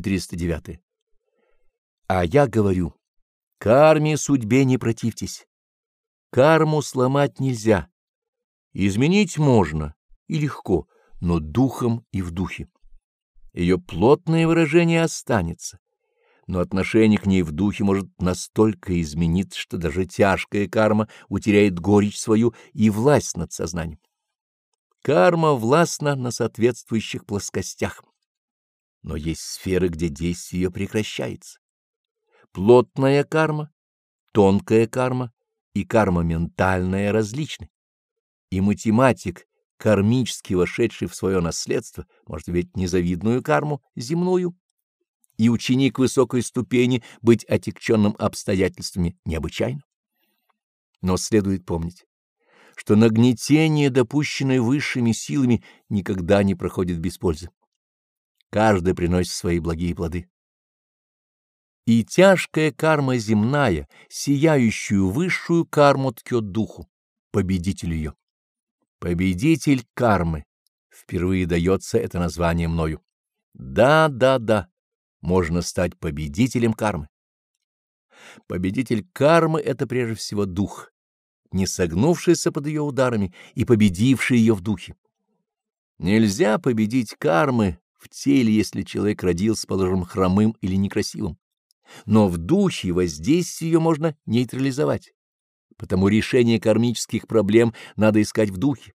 409. А я говорю, карме судьбе не противьтесь. Карму сломать нельзя. Изменить можно и легко, но духом и в духе. Ее плотное выражение останется, но отношение к ней в духе может настолько измениться, что даже тяжкая карма утеряет горечь свою и власть над сознанием. Карма властна на соответствующих плоскостях, но есть сферы, где действие ее прекращается. Плотная карма, тонкая карма и карма ментальная различны. И математик, кармически вошедший в свое наследство, может иметь незавидную карму земную, и ученик высокой ступени быть отягченным обстоятельствами необычайно. Но следует помнить, что нагнетение, допущенное высшими силами, никогда не проходит без пользы. Каждый приносит свои благие плоды. И тяжкая карма земная, сияющую высшую карму ткет духу, победитель ее. Победитель кармы. Впервые дается это название мною. Да, да, да, можно стать победителем кармы. Победитель кармы — это прежде всего дух, не согнувшийся под ее ударами и победивший ее в духе. Нельзя победить кармы в теле, если человек родился, положим, хромым или некрасивым. Но в духе воздействие ее можно нейтрализовать. Потому решение кармических проблем надо искать в духе.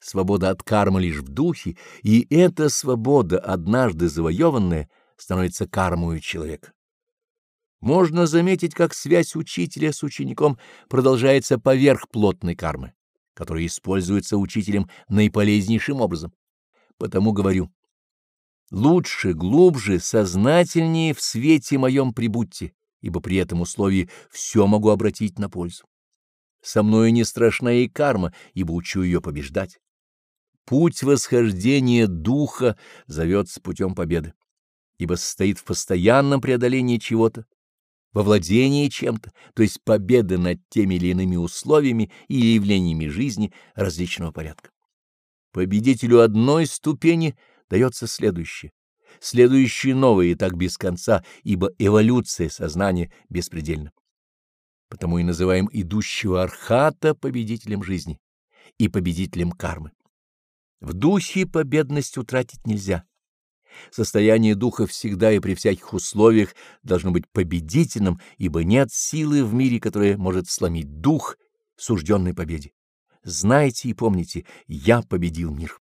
Свобода от кармы лишь в духе, и эта свобода, однажды завоеванная, становится кармою человека. Можно заметить, как связь учителя с учеником продолжается поверх плотной кармы, которая используется учителем наиполезнейшим образом. Потому говорю, лучше, глубже, сознательнее в свете моем прибудьте, ибо при этом условии все могу обратить на пользу. Со мною не страшна и карма, ибо учу ее побеждать. Путь восхождения духа зовется путем победы, ибо состоит в постоянном преодолении чего-то, во владении чем-то, то есть победы над теми или иными условиями или явлениями жизни различного порядка. Победителю одной ступени дается следующее, следующее новое и так без конца, ибо эволюция сознания беспредельна потому и называем идущего архата победителем жизни и победителем кармы. В духе победность утратить нельзя. Состояние духа всегда и при всяких условиях должно быть победительным, ибо нет силы в мире, которая может сломить дух сужденной победе. Знайте и помните, я победил мир.